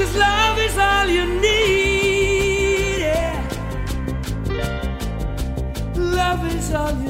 Cause love is all you need. Yeah. Love is all you need.